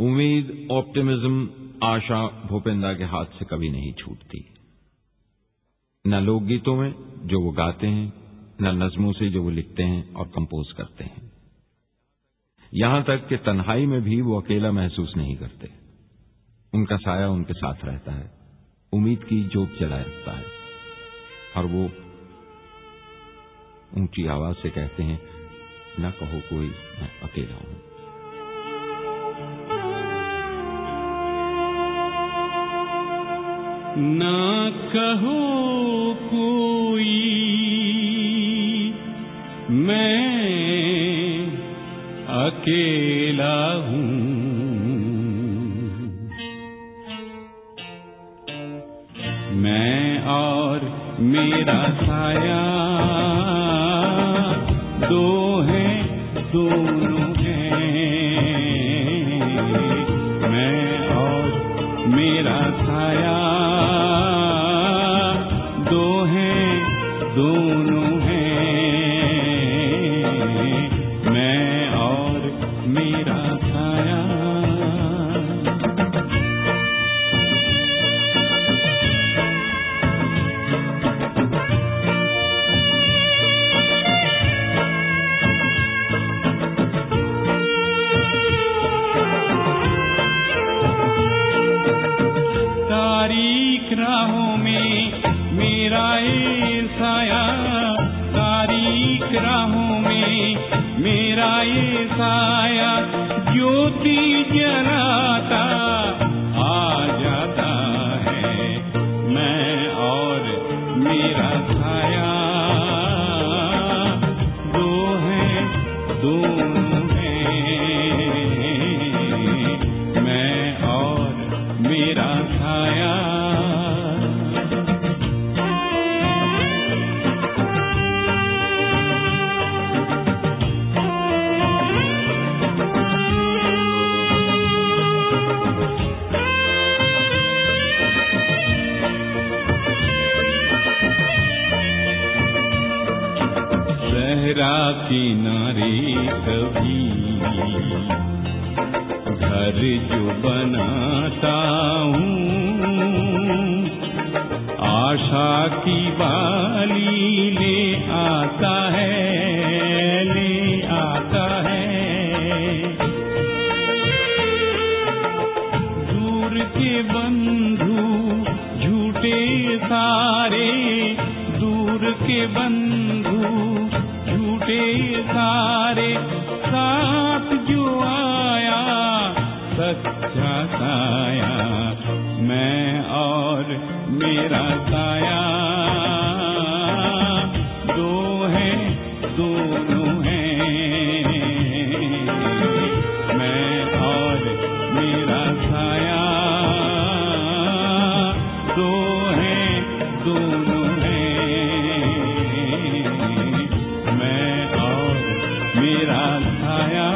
उम्मीद, ऑप्टिमिज्म, आशा भूपेंद्र के हाथ से कभी नहीं छूटती। न लोकगीतों में, जो वो गाते हैं, न नज्मों से जो वो लिखते हैं और कंपोज करते हैं। यहाँ तक कि तन्हाई में भी वो अकेला महसूस नहीं करते। उनका साया उनके साथ रहता है। उम्मीद की जोत जलाए रखता है। और वो ऊँची आवाज़ से कहते हैं, न कहो कोई, मैं अकेला हूँ। न कहो कोई मैं अकेला हूँ। मैं और मेरा साया दो हैं दोनों हैं। मेरा छाया। तारीख राहों में मेरा ये साया। तारीख राहों छाई साया ज्योति जलाता आ जाता है। मैं और मेरा साया। गंगा किनारे कभी। घर जो बनाता हूँ, आशा की बाली ले आता है, ले आता है। दूर के बंधु झूठे सारे, दूर के बंधु सच्चा साया मैं और मेरा साया। I am.